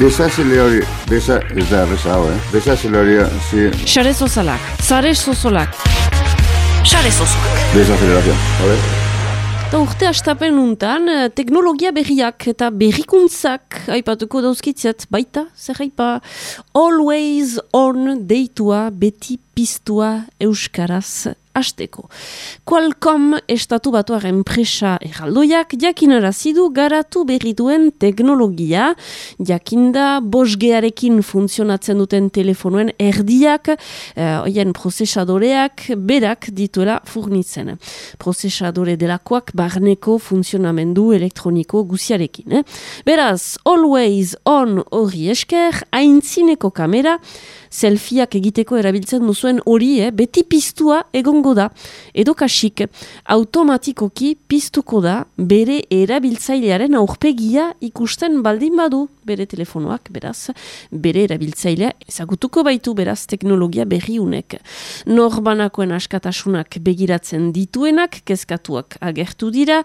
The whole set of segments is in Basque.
Desazeleori, desa, ez da, besa hau, eh? Desazeleoria, zi... Sare sozalak, zare sozolak. Sare sozolak. Desazelerazio, hau, Eta urte astapen untan, eh, teknologia berriak eta berrikuntzak aipatuko dauzkitzat, baita, zer haipa, always on deitua beti piztua euskaraz Azteko. Qualcomm estatu batuaren presa erraldoiak jakinara zidu garatu berri duen teknologia, jakinda bosgearekin funtzionatzen duten telefonuen erdiak, eh, oien prozesadoreak berak dituela furnitzen. Prozesadore delakoak barneko funtzionamendu elektroniko guziarekin. Eh? Beraz, always on hori esker, haintzineko kamera, selfieak egiteko erabiltzen duzuen hori, eh, beti piztua egongo da. Edo kasik, automatikoki piztuko da bere erabiltzailearen aurpegia ikusten baldin badu bere telefonoak, beraz, bere erabiltzailea ezagutuko baitu beraz teknologia berriunek. Norbanakoen askatasunak begiratzen dituenak, kezkatuak agertu dira,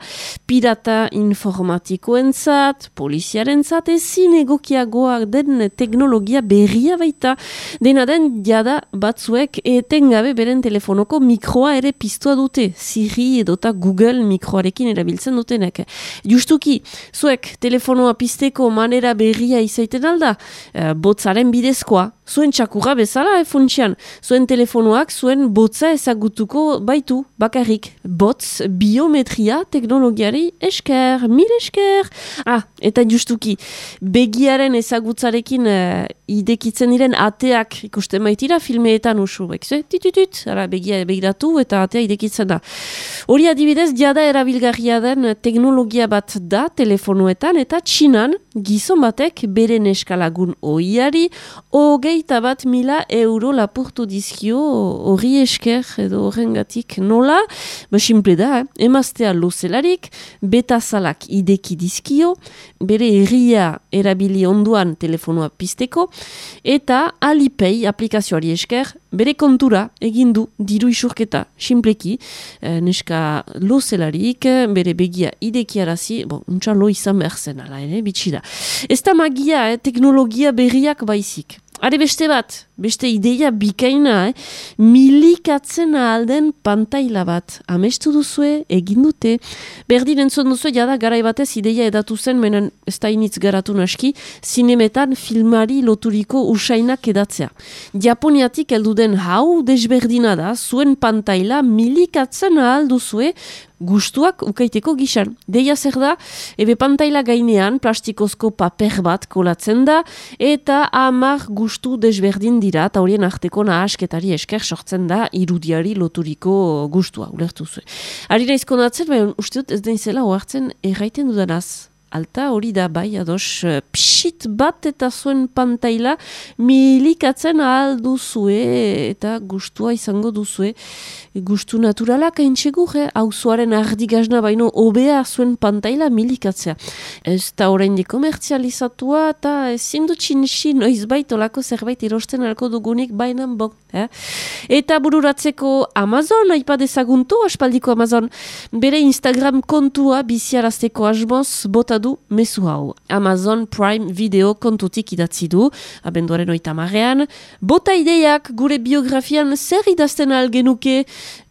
pirata informatikoentzat, poliziarentzat, ezin egokiagoak den teknologia berria baita, Dena den, jada batzuek etengabe beren telefonoko mikroa ere piztua dute. Siri edota Google mikroarekin erabiltzen dutenek. Justuki, zuek telefonoa pizteko manera berria izaiten alda, e, botzaren bidezkoa, zuen txakurra bezala efuntsian. Zuen telefonoak zuen botza ezagutuko baitu, bakarrik. Botz biometria teknologiari esker, mil esker. Ah, eta justuki, begiaren ezagutzarekin uh, idekitzen diren ateak ikusten baitira filmeetan usu, bekze? Titutut, ara begia begiratu eta atea idekitzen da. Hori adibidez, jada erabilgarria den teknologia bat da telefonoetan eta txinan gizon batek beren eskalagun oiari, hogei hogeita bat mila euro lapurtu dizkio hori esker edo horrengatik nola, ba simple da, eh? emaztea luzelarik, betazalak ideki dizkio, bere erria erabili onduan telefonoa pisteko, eta alipei aplikazioari esker, bere kontura egindu diru isurketa, simpleki, eh, neska luzelarik, bere begia idekiarazi, bon, untsa lo izan behar zen, ala, ere, bitxida. Ez da magia, eh? teknologia berriak baizik. Are beste bat, beste ideia bikaina, eh? milikatzen alden pantaila bat. Amestu duzue, egin dute. Berdin entzun duzue, jada garai batez ideia edatu zen, menen ez da initz garatu naski, zinemetan filmari loturiko usainak edatzea. Japoniatik elduden hau desberdina da, zuen pantaila milikatzen ahal duzue, gustuak ukaiteko gixan. Deia zer da, ebe pantaila gainean plastikozko paper bat kolatzen da, eta amar gustu desberdin dira, eta horien arteko nahasketari esker sortzen da irudiari loturiko gustua, ulertu zuen. Ari naizko natzen, baina uste dut ez den zela oartzen erraiten dudanaz alta hori da bai ados uh, psit bat eta zuen pantaila milikatzen ahal duzue eta gustua izango duzue gustu naturalak haintxegur, eh? hau zuaren ardigazna baino obea zuen pantaila milikatzea. Ez da horrein komertzializatua eta ezin dut txinxi noiz baitolako zerbait irosten alko dugunik bainan bok. Eh? Eta bururatzeko Amazon, haipa dezaguntu, aspaldiko Amazon, bere Instagram kontua biziarazteko asboz bota du mesu hau. Amazon Prime Video kontutik idatzi du, abenduaren oita marrean. Bota ideiak gure biografian zer idazten algenuke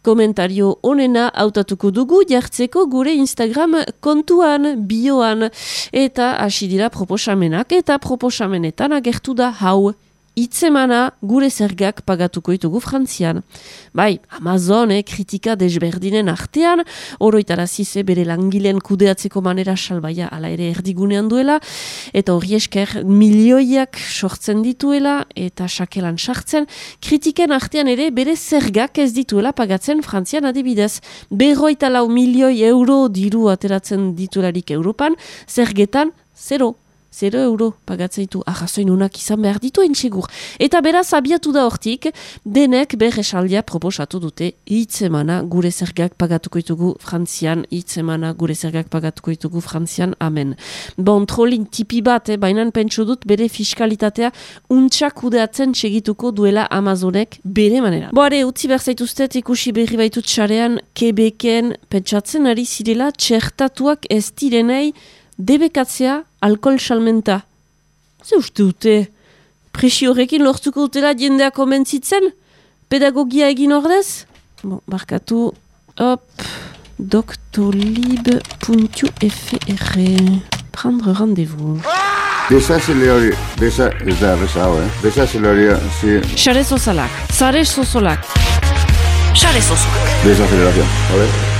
komentario onena hautatuko dugu jartzeko gure Instagram kontuan, bioan, eta hasi dira proposamenak, eta proposamenetan agertu da hau itzemana gure zergak pagatuko ditugu frantzian. Bai, Amazone kritika desberdinen artean, oroitara zize bere langileen kudeatzeko manera salbaia ala ere erdigunean duela, eta hori esker milioiak sortzen dituela eta sakelan sartzen, kritiken artean ere bere zergak ez dituela pagatzen frantzian adibidez. Berroita lau milioi euro diru ateratzen ditularik Europan, zergetan, zero. 0 euro pagatzeitu ahazoin unak izan behar ditu entxegur. Eta beraz abiatu da hortik, denek berresaldia proposatu dute hitzemana gure zergak pagatuko ditugu frantzian, hitzemana gure zergak pagatuko ditugu frantzian, amen. Bon, trolling tipi bat, eh, bainan pentsu dut bere fiskalitatea untxak udeatzen segituko duela Amazonek bere manera. Boare, utzi behar zaituztet ikusi berri baitut xarean, kebeken pentsatzen ari zirela txertatuak ez direnei debekatzea alkohol salmenta. Ze uste dute, presio horrekin lortuko dutela jendea komentzitzen? Pedagogia egin ordez? Bon, barkatu, hop, doctolib.fr Prendre rendez-vous. Desazile hori, desa ez da erreza hau, eh? Desazile hori, zi, Xare sozalak, zare sozolak. Xare sozolak. desaceleración, ¿vale?